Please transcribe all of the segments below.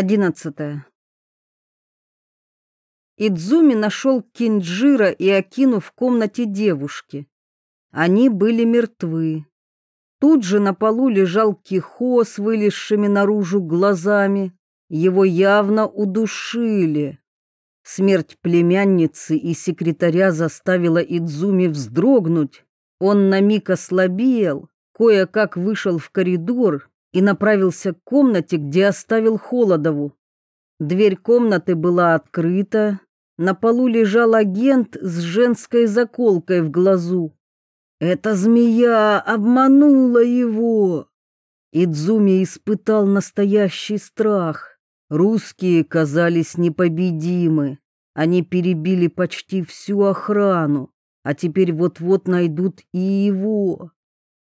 Одиннадцатое. Идзуми нашел Кинджира и Акину в комнате девушки. Они были мертвы. Тут же на полу лежал Кихо с вылезшими наружу глазами. Его явно удушили. Смерть племянницы и секретаря заставила Идзуми вздрогнуть. Он на миг ослабел, кое-как вышел в коридор и направился к комнате, где оставил Холодову. Дверь комнаты была открыта, на полу лежал агент с женской заколкой в глазу. Эта змея обманула его. Идзуми испытал настоящий страх. Русские казались непобедимы. Они перебили почти всю охрану, а теперь вот-вот найдут и его.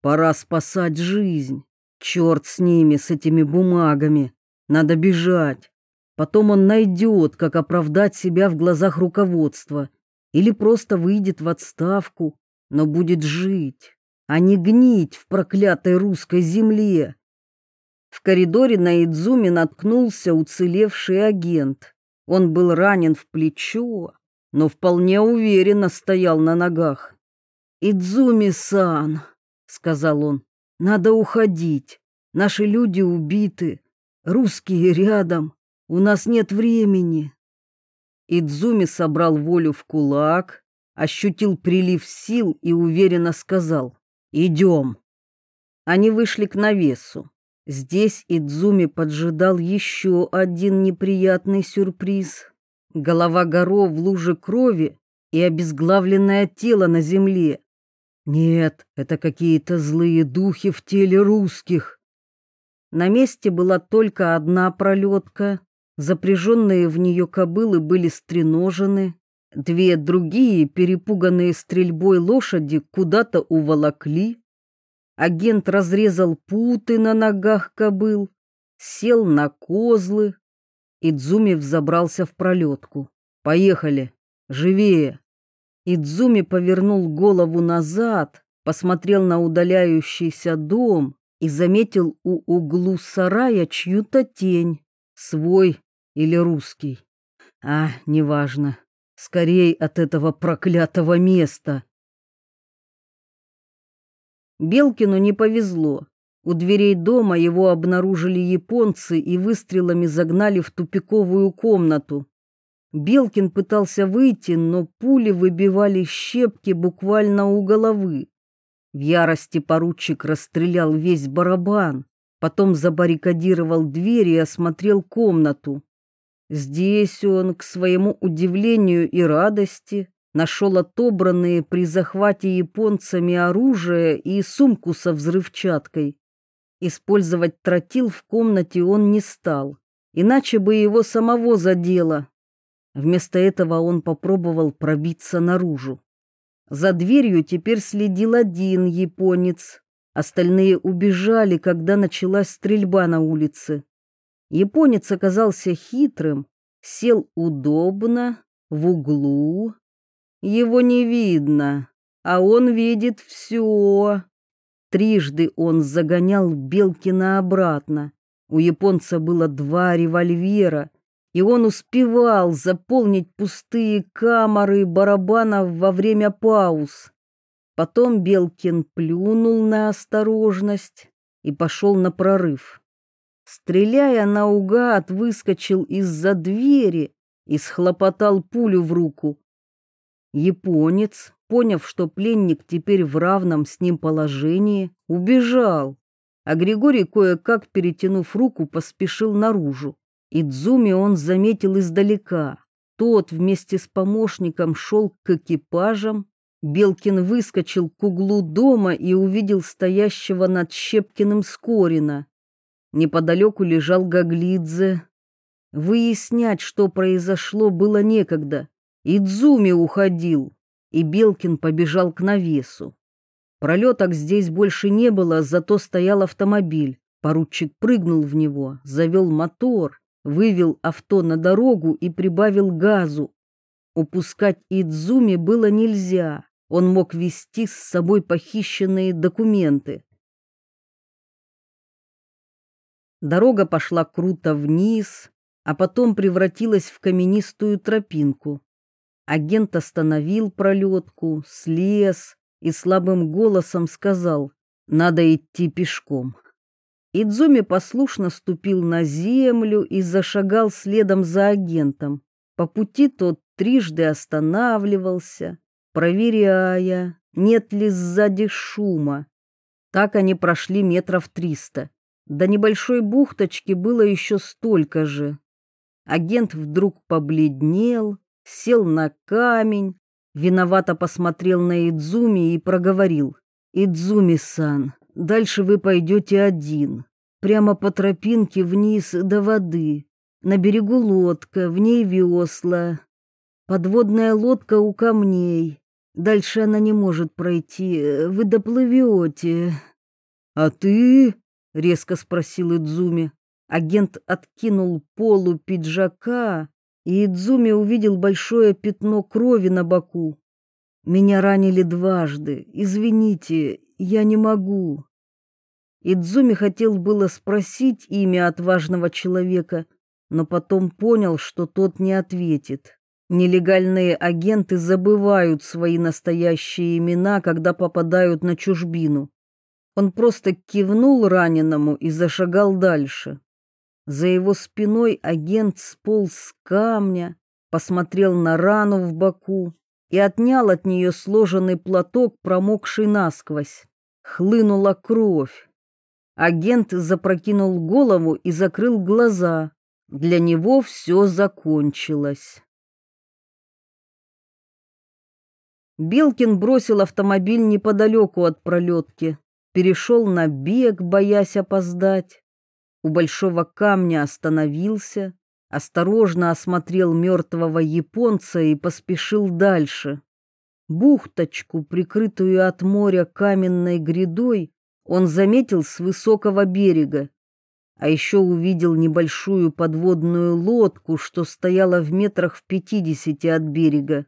Пора спасать жизнь. Черт с ними, с этими бумагами. Надо бежать. Потом он найдет, как оправдать себя в глазах руководства. Или просто выйдет в отставку, но будет жить, а не гнить в проклятой русской земле. В коридоре на Идзуме наткнулся уцелевший агент. Он был ранен в плечо, но вполне уверенно стоял на ногах. «Идзуми-сан», — сказал он, надо уходить. Наши люди убиты. Русские рядом. У нас нет времени. Идзуми собрал волю в кулак, ощутил прилив сил и уверенно сказал «Идем». Они вышли к навесу. Здесь Идзуми поджидал еще один неприятный сюрприз. Голова Горо в луже крови и обезглавленное тело на земле. Нет, это какие-то злые духи в теле русских. На месте была только одна пролетка. Запряженные в нее кобылы были стреножены. Две другие, перепуганные стрельбой лошади, куда-то уволокли. Агент разрезал путы на ногах кобыл, сел на козлы. Идзуми взобрался в пролетку. «Поехали! Живее!» Идзуми повернул голову назад, посмотрел на удаляющийся дом и заметил у углу сарая чью-то тень, свой или русский. А, неважно. Скорей от этого проклятого места. Белкину не повезло. У дверей дома его обнаружили японцы и выстрелами загнали в тупиковую комнату. Белкин пытался выйти, но пули выбивали щепки буквально у головы. В ярости поручик расстрелял весь барабан, потом забаррикадировал дверь и осмотрел комнату. Здесь он, к своему удивлению и радости, нашел отобранные при захвате японцами оружие и сумку со взрывчаткой. Использовать тротил в комнате он не стал, иначе бы его самого задело. Вместо этого он попробовал пробиться наружу. За дверью теперь следил один японец. Остальные убежали, когда началась стрельба на улице. Японец оказался хитрым, сел удобно, в углу. Его не видно, а он видит все. Трижды он загонял Белкина обратно. У японца было два револьвера, и он успевал заполнить пустые камеры барабанов во время пауз. Потом Белкин плюнул на осторожность и пошел на прорыв. Стреляя наугад, выскочил из-за двери и схлопотал пулю в руку. Японец, поняв, что пленник теперь в равном с ним положении, убежал, а Григорий, кое-как перетянув руку, поспешил наружу. Идзуми он заметил издалека. Тот вместе с помощником шел к экипажам. Белкин выскочил к углу дома и увидел стоящего над Щепкиным Скорина. Неподалеку лежал Гаглидзе. Выяснять, что произошло, было некогда. Идзуми уходил, и Белкин побежал к навесу. Пролеток здесь больше не было, зато стоял автомобиль. Поручик прыгнул в него, завел мотор вывел авто на дорогу и прибавил газу. Упускать Идзуми было нельзя, он мог вести с собой похищенные документы. Дорога пошла круто вниз, а потом превратилась в каменистую тропинку. Агент остановил пролетку, слез и слабым голосом сказал «Надо идти пешком». Идзуми послушно ступил на землю и зашагал следом за агентом. По пути тот трижды останавливался, проверяя, нет ли сзади шума. Так они прошли метров триста. До небольшой бухточки было еще столько же. Агент вдруг побледнел, сел на камень, виновато посмотрел на Идзуми и проговорил. «Идзуми-сан, дальше вы пойдете один, прямо по тропинке вниз до воды. На берегу лодка, в ней весла. Подводная лодка у камней. Дальше она не может пройти, вы доплывете». «А ты?» — резко спросил Идзуми. Агент откинул полу пиджака, и Идзуми увидел большое пятно крови на боку. «Меня ранили дважды. Извините, я не могу». Идзуми хотел было спросить имя отважного человека, но потом понял, что тот не ответит. Нелегальные агенты забывают свои настоящие имена, когда попадают на чужбину. Он просто кивнул раненому и зашагал дальше. За его спиной агент сполз с камня, посмотрел на рану в боку и отнял от нее сложенный платок, промокший насквозь. Хлынула кровь. Агент запрокинул голову и закрыл глаза. Для него все закончилось. Белкин бросил автомобиль неподалеку от пролетки, перешел на бег, боясь опоздать у большого камня остановился, осторожно осмотрел мертвого японца и поспешил дальше. Бухточку, прикрытую от моря каменной грядой, он заметил с высокого берега, а еще увидел небольшую подводную лодку, что стояла в метрах в пятидесяти от берега.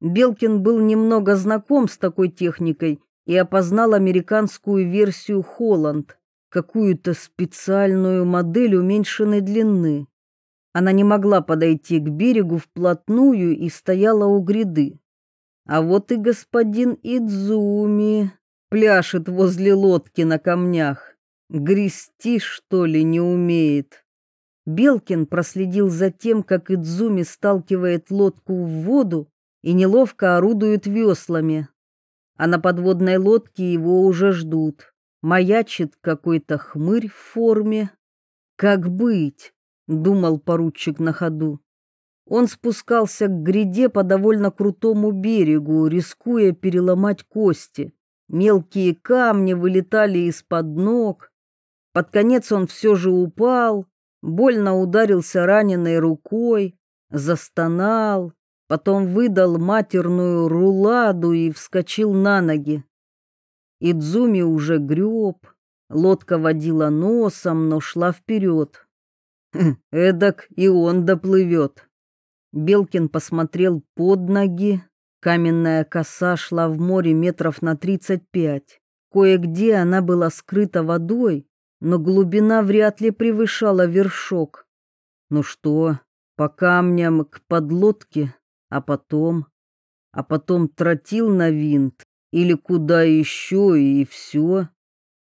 Белкин был немного знаком с такой техникой и опознал американскую версию «Холланд», какую-то специальную модель уменьшенной длины. Она не могла подойти к берегу вплотную и стояла у гряды. А вот и господин Идзуми пляшет возле лодки на камнях. Грести, что ли, не умеет. Белкин проследил за тем, как Идзуми сталкивает лодку в воду и неловко орудует веслами. А на подводной лодке его уже ждут маячит какой-то хмырь в форме. Как быть? Думал поручик на ходу. Он спускался к гряде по довольно крутому берегу, рискуя переломать кости. Мелкие камни вылетали из-под ног. Под конец он все же упал, больно ударился раненой рукой, застонал, потом выдал матерную руладу и вскочил на ноги. Идзуми уже греб, лодка водила носом, но шла вперед. «Хм, эдак и он доплывет. Белкин посмотрел под ноги. Каменная коса шла в море метров на тридцать пять. Кое-где она была скрыта водой, но глубина вряд ли превышала вершок. Ну что, по камням к подлодке, а потом... А потом тротил на винт или куда еще, и все.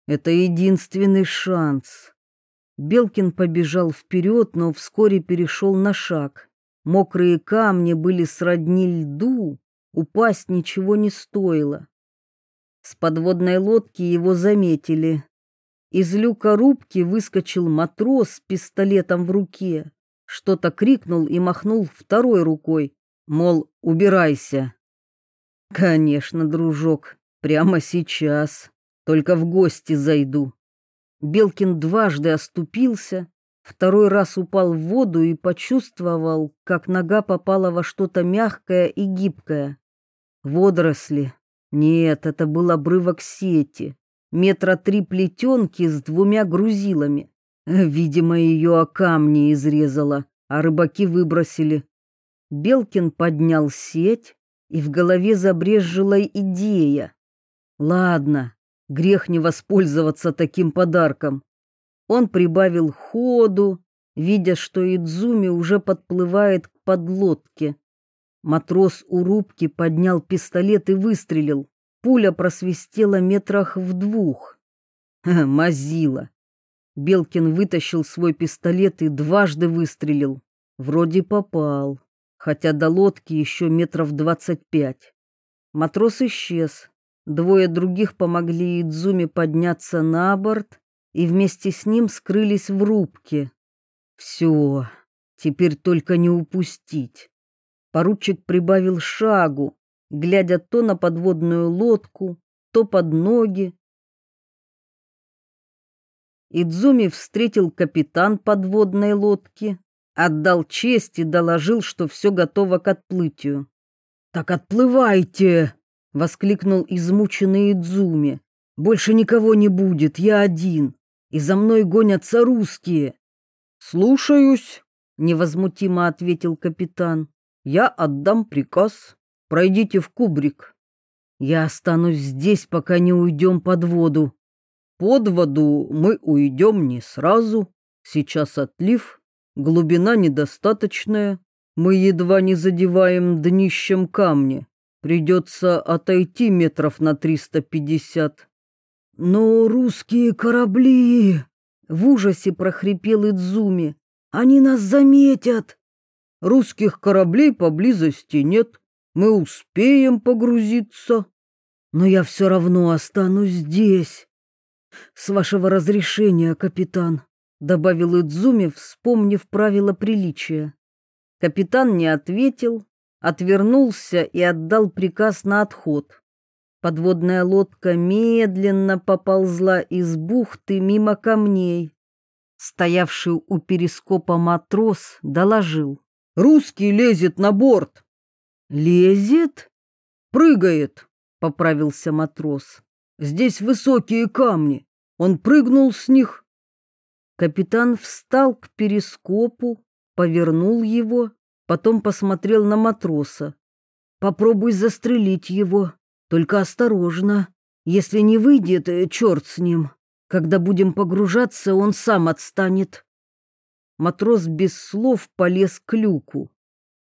Это единственный шанс. Белкин побежал вперед, но вскоре перешел на шаг. Мокрые камни были сродни льду, упасть ничего не стоило. С подводной лодки его заметили. Из люка рубки выскочил матрос с пистолетом в руке. Что-то крикнул и махнул второй рукой, мол, убирайся. Конечно, дружок, прямо сейчас. Только в гости зайду. Белкин дважды оступился, второй раз упал в воду и почувствовал, как нога попала во что-то мягкое и гибкое. Водоросли. Нет, это был обрывок сети. Метра три плетенки с двумя грузилами. Видимо, ее о камни изрезала, а рыбаки выбросили. Белкин поднял сеть, и в голове забрезжила идея. Ладно, грех не воспользоваться таким подарком. Он прибавил ходу, видя, что Идзуми уже подплывает к подлодке. Матрос у рубки поднял пистолет и выстрелил. Пуля просвистела метрах в двух. Мазила. Белкин вытащил свой пистолет и дважды выстрелил. Вроде попал, хотя до лодки еще метров двадцать пять. Матрос исчез. Двое других помогли Идзуме подняться на борт и вместе с ним скрылись в рубке. Все, теперь только не упустить. Поручик прибавил шагу, глядя то на подводную лодку, то под ноги. Идзуми встретил капитан подводной лодки, отдал честь и доложил, что все готово к отплытию. «Так отплывайте!» — воскликнул измученный Идзуми. «Больше никого не будет, я один, и за мной гонятся русские». «Слушаюсь», — невозмутимо ответил капитан. «Я отдам приказ. Пройдите в кубрик. Я останусь здесь, пока не уйдем под воду. Под воду мы уйдем не сразу. Сейчас отлив, глубина недостаточная. Мы едва не задеваем днищем камни. Придется отойти метров на триста пятьдесят. Но русские корабли... В ужасе прохрипел Идзуми. Они нас заметят. Русских кораблей поблизости нет. Мы успеем погрузиться. Но я все равно останусь здесь. С вашего разрешения, капитан, добавил Идзуми, вспомнив правила приличия. Капитан не ответил, отвернулся и отдал приказ на отход. Подводная лодка медленно поползла из бухты мимо камней. Стоявший у перископа матрос доложил. «Русский лезет на борт!» «Лезет?» «Прыгает!» — поправился матрос. «Здесь высокие камни. Он прыгнул с них». Капитан встал к перископу, повернул его потом посмотрел на матроса. «Попробуй застрелить его, только осторожно. Если не выйдет, э, черт с ним. Когда будем погружаться, он сам отстанет». Матрос без слов полез к люку.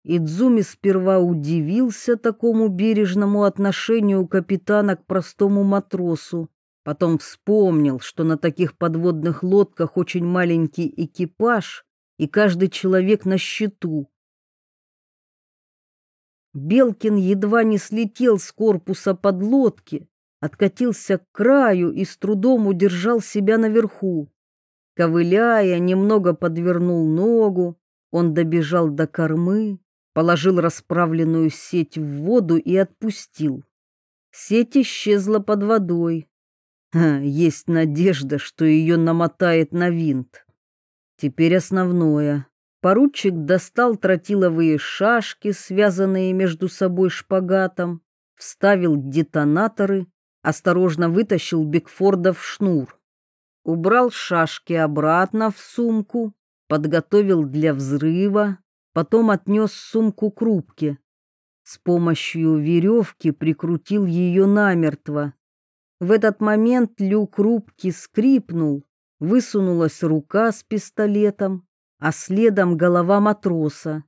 Идзуми сперва удивился такому бережному отношению капитана к простому матросу, потом вспомнил, что на таких подводных лодках очень маленький экипаж, и каждый человек на счету. Белкин едва не слетел с корпуса подлодки, откатился к краю и с трудом удержал себя наверху. Ковыляя, немного подвернул ногу, он добежал до кормы, положил расправленную сеть в воду и отпустил. Сеть исчезла под водой. Ха, есть надежда, что ее намотает на винт. Теперь основное. Поручик достал тротиловые шашки, связанные между собой шпагатом, вставил детонаторы, осторожно вытащил Бигфорда в шнур. Убрал шашки обратно в сумку, подготовил для взрыва, потом отнес сумку к рубке. С помощью веревки прикрутил ее намертво. В этот момент люк рубки скрипнул, высунулась рука с пистолетом, а следом голова матроса.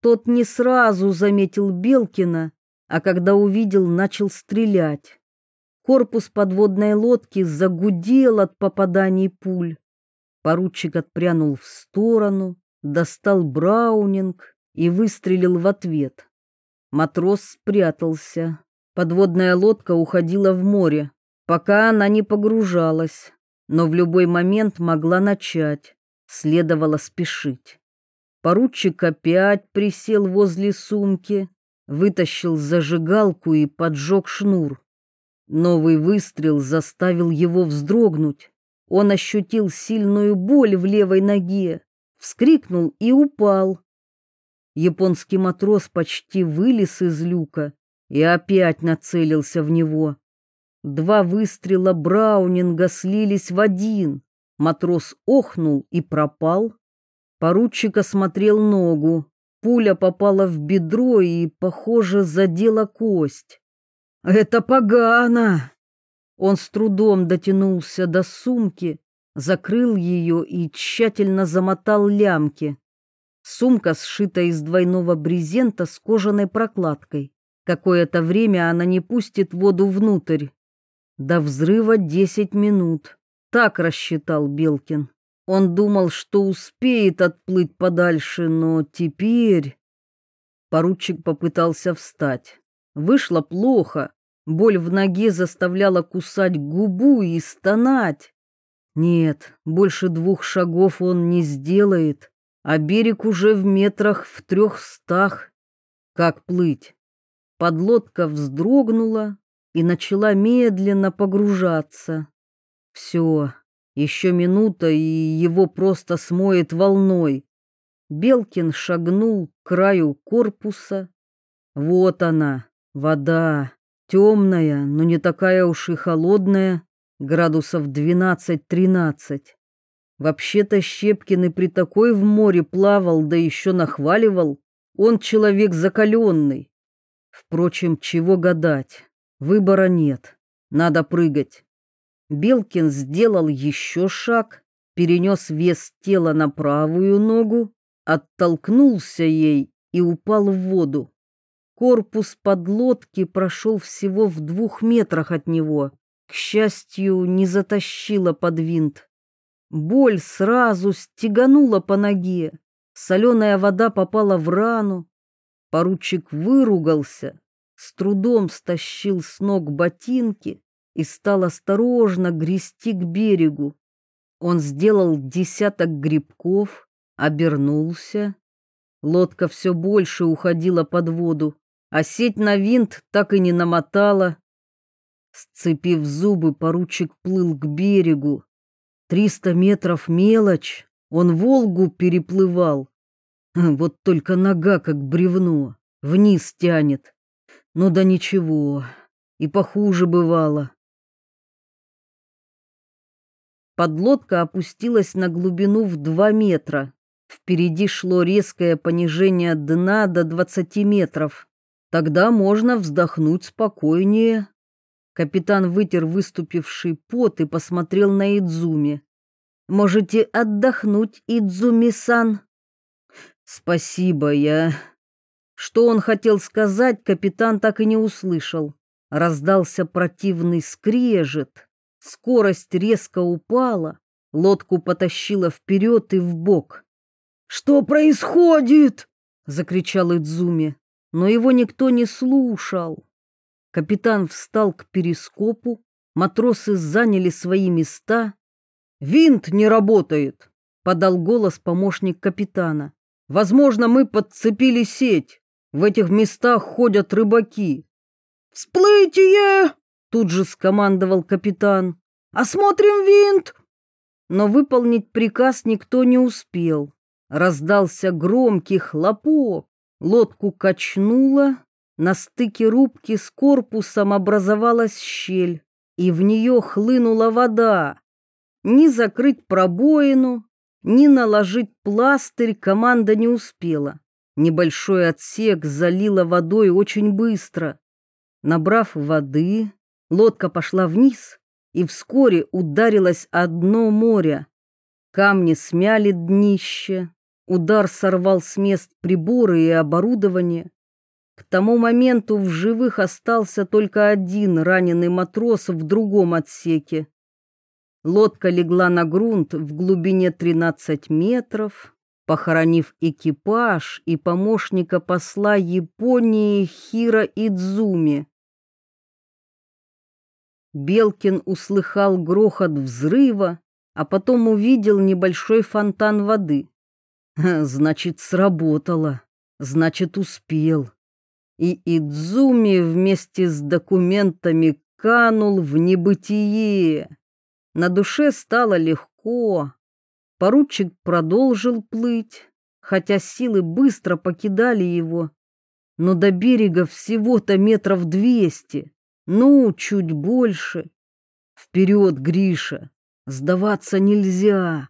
Тот не сразу заметил Белкина, а когда увидел, начал стрелять. Корпус подводной лодки загудел от попаданий пуль. Поручик отпрянул в сторону, достал браунинг и выстрелил в ответ. Матрос спрятался. Подводная лодка уходила в море, пока она не погружалась, но в любой момент могла начать. Следовало спешить. Поручик опять присел возле сумки, вытащил зажигалку и поджег шнур. Новый выстрел заставил его вздрогнуть. Он ощутил сильную боль в левой ноге, вскрикнул и упал. Японский матрос почти вылез из люка и опять нацелился в него. Два выстрела Браунинга слились в один. Матрос охнул и пропал. Поручик осмотрел ногу. Пуля попала в бедро и, похоже, задела кость. «Это погано!» Он с трудом дотянулся до сумки, закрыл ее и тщательно замотал лямки. Сумка сшита из двойного брезента с кожаной прокладкой. Какое-то время она не пустит воду внутрь. До взрыва десять минут. Так рассчитал Белкин. Он думал, что успеет отплыть подальше, но теперь... Поручик попытался встать. Вышло плохо. Боль в ноге заставляла кусать губу и стонать. Нет, больше двух шагов он не сделает, а берег уже в метрах в трехстах. Как плыть? Подлодка вздрогнула и начала медленно погружаться. Все, еще минута, и его просто смоет волной. Белкин шагнул к краю корпуса. Вот она, вода, темная, но не такая уж и холодная, градусов 12-13. Вообще-то Щепкин и при такой в море плавал, да еще нахваливал. Он человек закаленный. Впрочем, чего гадать, выбора нет, надо прыгать. Белкин сделал еще шаг, перенес вес тела на правую ногу, оттолкнулся ей и упал в воду. Корпус подлодки прошел всего в двух метрах от него. К счастью, не затащило под винт. Боль сразу стеганула по ноге. Соленая вода попала в рану. Поручик выругался, с трудом стащил с ног ботинки и стал осторожно грести к берегу. Он сделал десяток грибков, обернулся. Лодка все больше уходила под воду, а сеть на винт так и не намотала. Сцепив зубы, поручик плыл к берегу. Триста метров мелочь, он Волгу переплывал. Вот только нога как бревно, вниз тянет. Ну да ничего, и похуже бывало. Подлодка опустилась на глубину в два метра. Впереди шло резкое понижение дна до двадцати метров. Тогда можно вздохнуть спокойнее. Капитан вытер выступивший пот и посмотрел на Идзуми. «Можете отдохнуть, Идзуми-сан?» «Спасибо, я...» Что он хотел сказать, капитан так и не услышал. Раздался противный скрежет. Скорость резко упала, лодку потащило вперед и вбок. «Что происходит?» — закричал Идзуми, но его никто не слушал. Капитан встал к перископу, матросы заняли свои места. «Винт не работает», — подал голос помощник капитана. «Возможно, мы подцепили сеть. В этих местах ходят рыбаки». «Всплытие!» Тут же скомандовал капитан. «Осмотрим винт!» Но выполнить приказ никто не успел. Раздался громкий хлопок. Лодку качнуло. На стыке рубки с корпусом образовалась щель, и в нее хлынула вода. Ни закрыть пробоину, ни наложить пластырь команда не успела. Небольшой отсек залило водой очень быстро. Набрав воды, Лодка пошла вниз и вскоре ударилась о дно моря. Камни смяли днище, удар сорвал с мест приборы и оборудование. К тому моменту в живых остался только один раненый матрос в другом отсеке. Лодка легла на грунт в глубине 13 метров, похоронив экипаж и помощника посла Японии Хира Идзуми. Белкин услыхал грохот взрыва, а потом увидел небольшой фонтан воды. Значит, сработало. Значит, успел. И Идзуми вместе с документами канул в небытие. На душе стало легко. Поручик продолжил плыть, хотя силы быстро покидали его. Но до берега всего-то метров двести. Ну, чуть больше. Вперед, Гриша. Сдаваться нельзя.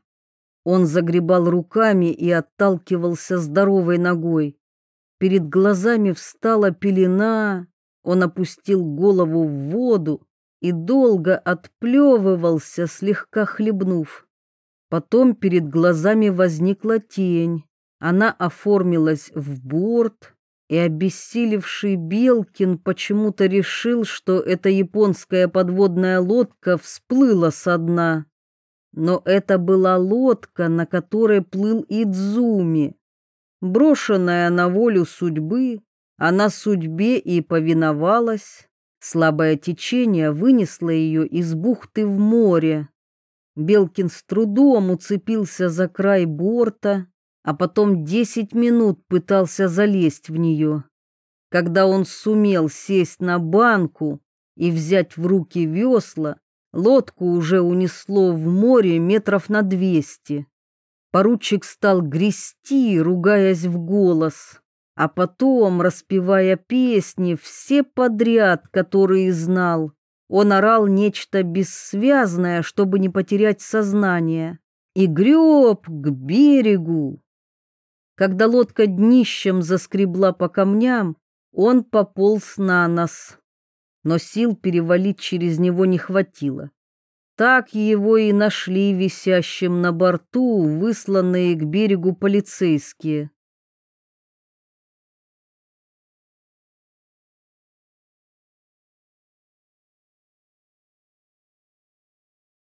Он загребал руками и отталкивался здоровой ногой. Перед глазами встала пелена. Он опустил голову в воду и долго отплевывался, слегка хлебнув. Потом перед глазами возникла тень. Она оформилась в борт, и обессилевший Белкин почему-то решил, что эта японская подводная лодка всплыла со дна. Но это была лодка, на которой плыл Идзуми. Брошенная на волю судьбы, она судьбе и повиновалась. Слабое течение вынесло ее из бухты в море. Белкин с трудом уцепился за край борта, а потом десять минут пытался залезть в нее. Когда он сумел сесть на банку и взять в руки весла, лодку уже унесло в море метров на двести. Поручик стал грести, ругаясь в голос, а потом, распевая песни, все подряд, которые знал, он орал нечто бессвязное, чтобы не потерять сознание, и греб к берегу. Когда лодка днищем заскребла по камням, он пополз на нос, но сил перевалить через него не хватило. Так его и нашли висящим на борту высланные к берегу полицейские.